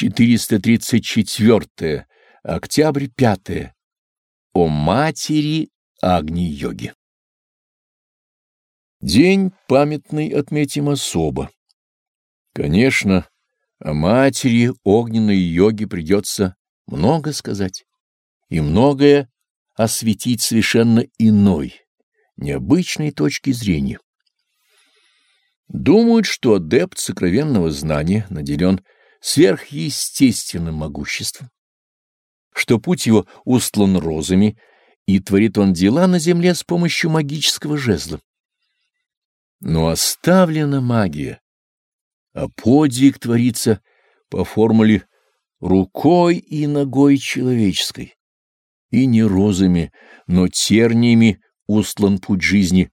434. Октябрь 5. О матери Агни-йоги. День памятный отметим особо. Конечно, о матери огненной йоги придется много сказать и многое осветить совершенно иной, необычной точки зрения. Думают, что адепт сокровенного знания наделен сверхъестественным могуществом, что путь его устлан розами, и творит он дела на земле с помощью магического жезла. Но оставлена магия, а подвиг творится по формуле рукой и ногой человеческой, и не розами, но терниями устлан путь жизни,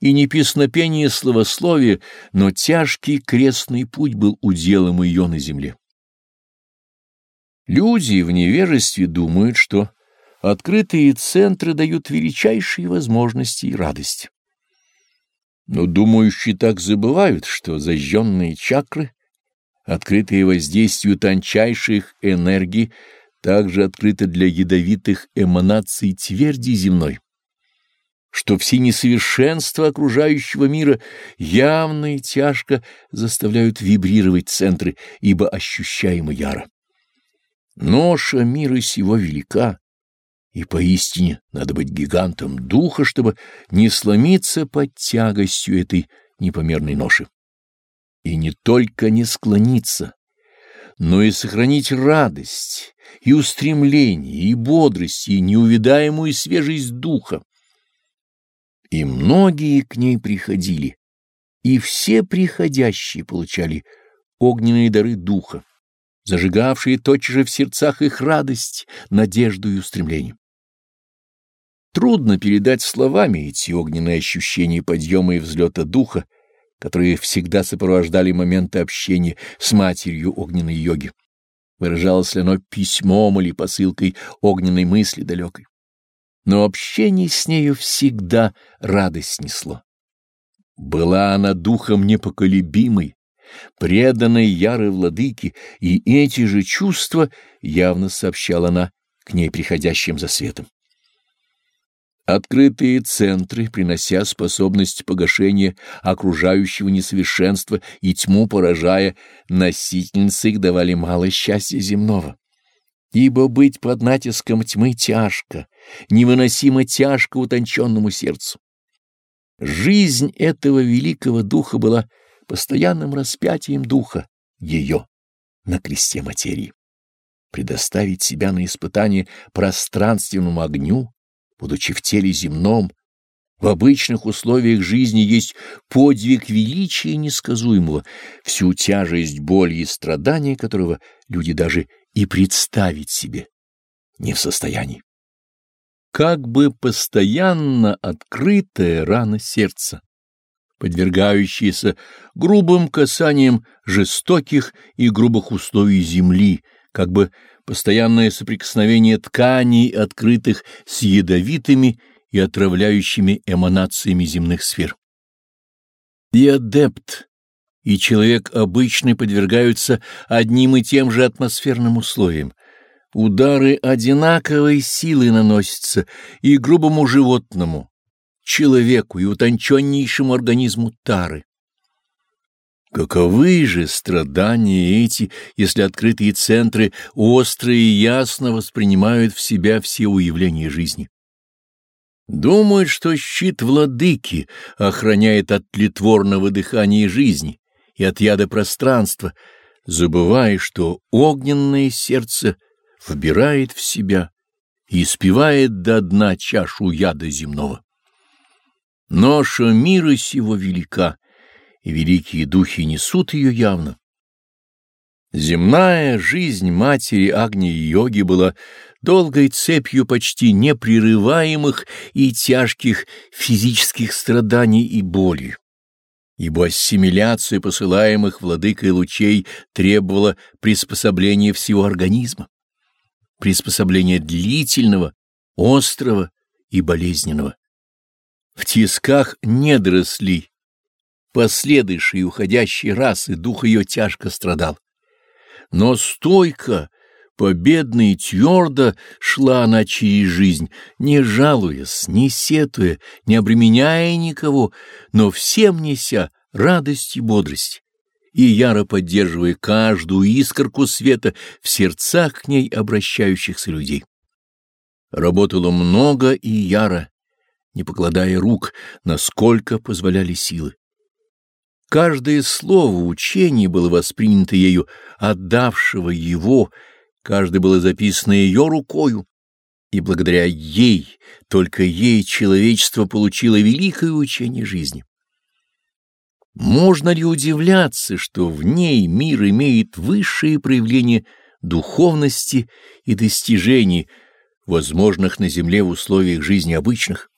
и не песнопение словословия, но тяжкий крестный путь был уделом ее на земле. Люди в невежестве думают, что открытые центры дают величайшие возможности и радость. Но думающие так забывают, что зажженные чакры, открытые воздействию тончайших энергий, также открыты для ядовитых эманаций тверди земной что все несовершенства окружающего мира явно и тяжко заставляют вибрировать центры, ибо ощущаемо яро. Ноша мира сего велика, и поистине надо быть гигантом духа, чтобы не сломиться под тягостью этой непомерной ноши. И не только не склониться, но и сохранить радость, и устремление, и бодрость, и неувидаемую свежесть духа. И многие к ней приходили, и все приходящие получали огненные дары духа, зажигавшие тотчас же в сердцах их радость, надежду и устремление. Трудно передать словами эти огненные ощущения подъема и взлета духа, которые всегда сопровождали моменты общения с матерью огненной йоги. Выражалось ли оно письмом или посылкой огненной мысли далекой но общение с нею всегда радость несло. Была она духом непоколебимой, преданной ярой владыки, и эти же чувства явно сообщала она к ней приходящим за светом. Открытые центры, принося способность погашения окружающего несовершенства и тьму поражая, носительницы их давали мало счастья земного. Ибо быть под натиском тьмы тяжко, невыносимо тяжко утонченному сердцу. Жизнь этого великого духа была постоянным распятием духа, ее, на кресте материи. Предоставить себя на испытание пространственному огню, будучи в теле земном, в обычных условиях жизни есть подвиг величия несказуемого, всю тяжесть боли и страдания которого люди даже и представить себе не в состоянии. Как бы постоянно открытая рана сердца, подвергающаяся грубым касаниям жестоких и грубых условий земли, как бы постоянное соприкосновение тканей, открытых с ядовитыми и отравляющими эманациями земных сфер. И адепт, и человек обычный подвергаются одним и тем же атмосферным условиям. Удары одинаковой силы наносятся и грубому животному, человеку и утонченнейшему организму тары. Каковы же страдания эти, если открытые центры остро и ясно воспринимают в себя все уявления жизни? Думают, что щит владыки охраняет от тлетворного дыхания жизни, и от яда пространства, забывая, что огненное сердце вбирает в себя и спивает до дна чашу яда земного. Ноша мира сего велика, и великие духи несут ее явно. Земная жизнь матери Агни Йоги была долгой цепью почти непрерываемых и тяжких физических страданий и боли ибо ассимиляция посылаемых владыкой лучей требовала приспособления всего организма, приспособления длительного, острого и болезненного. В тисках недорослей, последующей уходящей расы, дух ее тяжко страдал. Но стойко, победно и твердо шла она через жизнь, не жалуясь, не сетуя, не обременяя никого, но всем неся радость и бодрость, и яро поддерживая каждую искорку света в сердцах к ней обращающихся людей. Работала много и яро, не покладая рук, насколько позволяли силы. Каждое слово учения было воспринято ею, отдавшего его, каждое было записано ее рукою, и благодаря ей, только ей человечество получило великое учение жизни. Можно ли удивляться, что в ней мир имеет высшие проявления духовности и достижений, возможных на Земле в условиях жизни обычных?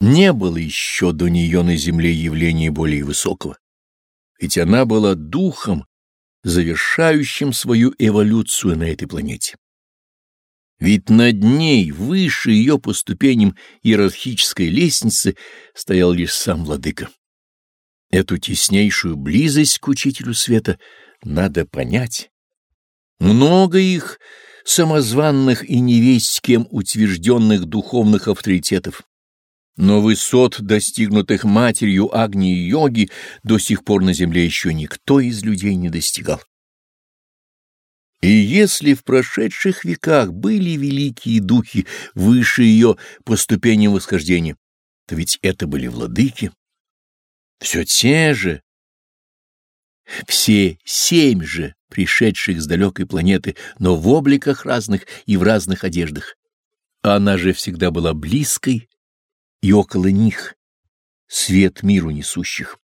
Не было еще до нее на земле явления более высокого, ведь она была духом, завершающим свою эволюцию на этой планете. Ведь над ней, выше ее по ступеням иерархической лестницы, стоял лишь сам владыка. Эту теснейшую близость к учителю света надо понять. Много их, самозванных и невесть кем утвержденных духовных авторитетов, но высот, достигнутых матерью Агни-йоги, до сих пор на земле еще никто из людей не достигал. И если в прошедших веках были великие духи выше ее по ступеням восхождения, то ведь это были владыки. Все те же, все семь же, пришедших с далекой планеты, но в обликах разных и в разных одеждах. Она же всегда была близкой, и около них свет миру несущих.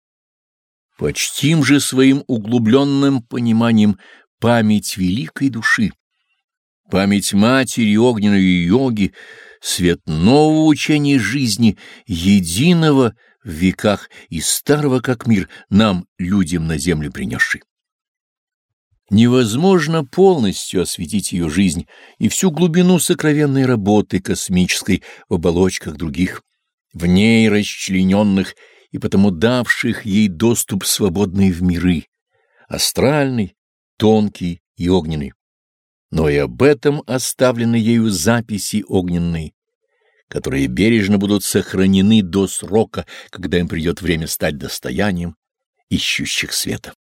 Почтим же своим углубленным пониманием память великой души, память матери огненной йоги, свет нового учения жизни, единого в веках и старого как мир, нам, людям на землю принесший. Невозможно полностью осветить ее жизнь и всю глубину сокровенной работы космической в оболочках других в ней расчлененных и потому давших ей доступ свободный в миры, астральный, тонкий и огненный. Но и об этом оставлены ею записи огненные, которые бережно будут сохранены до срока, когда им придет время стать достоянием ищущих света.